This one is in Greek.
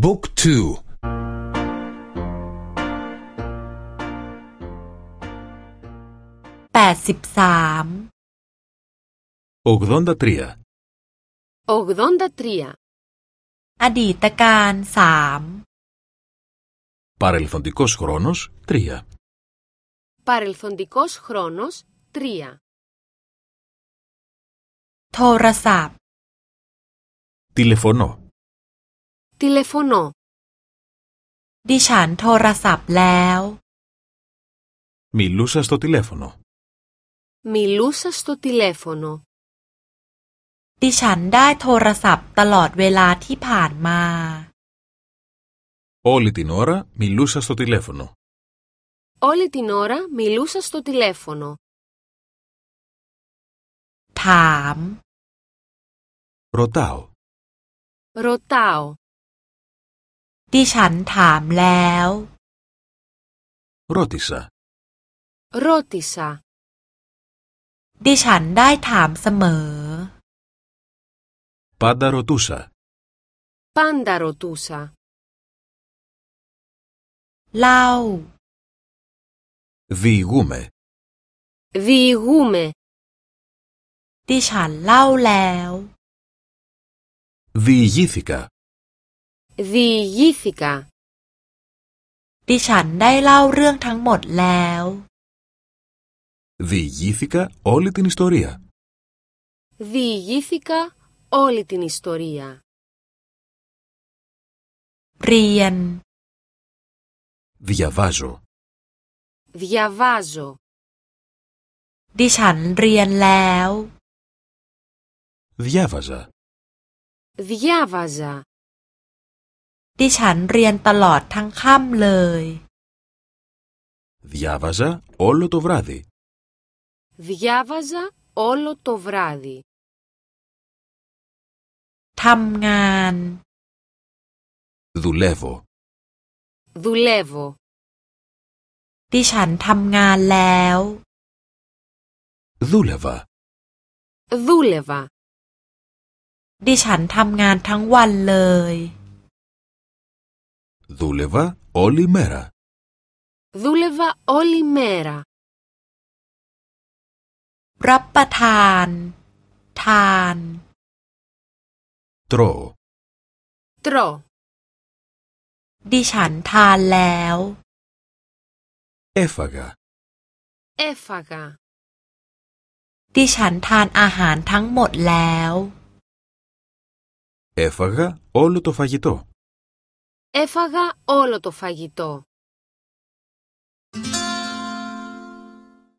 Βιβλίο 2. 83. Ογδόντα τρία. Ογδόντα أغضان تريا أديت Παρελθοντικός χρόνος 3 Παρελθοντικός χρόνος 3 Τόρασαπ Τηλεφωνώ Τηλεφωνώ. ดิฉันโทรศัพท์แล้ว Μιλούσα στο τηλέφωνο Μιλούσα στο τηλέφωνο. ดิฉันได้โทรศัพท์ตลอดเวลาที่ผ่านมา Όλη την ώρα μιλούσα στο τηλέφωνο Όλη την ώρα μιλούσα στο τηλέφωνο. ถาม Ρωτάω Ρωτάω. ดิฉันถามแล้ว Ρώτησα Ρώτησα. ดิฉันได้ถามเสมอ Πάντα ρωτούσα Πάντα ρωτούσα. เล่า Διηγούμε Διηγούμε. ดิฉันเล่าแล้ว Διηγήθηκα Διηγήθηκα. ดิฉันได้เล่าเรื่องทั้งหมดแล้ว Διηγήθηκα όλη την ιστορία Διηγήθηκα όλη την ιστορία. เรียน Διαβάζω Διαβάζω. ดิฉันเรียนแล้ว Διάβαζα Διάβαζα. ดิฉันเรียนตลอดทั้งค่ำเลย Διάβαζα όλο το βράδυ Διάβαζα όλο το βράδυ. ทำงาน Δουλεύω Δουλεύω. ดิฉันทำงานแล้ว Δούλευα Δούλευα. ดิฉันทำงานทั้งวันเลย Δούλευα όλη μέρα Δούλευα όλη μέρα. รับประทาน ทาน Τρώω Τρώω. ดิฉันทานแล้ว Έφαγα Έφαγα. ดิฉันทานอาหารทั้งหมดแล้ว Έφαγα όλο το φαγητό Έφαγα όλο το φαγητό.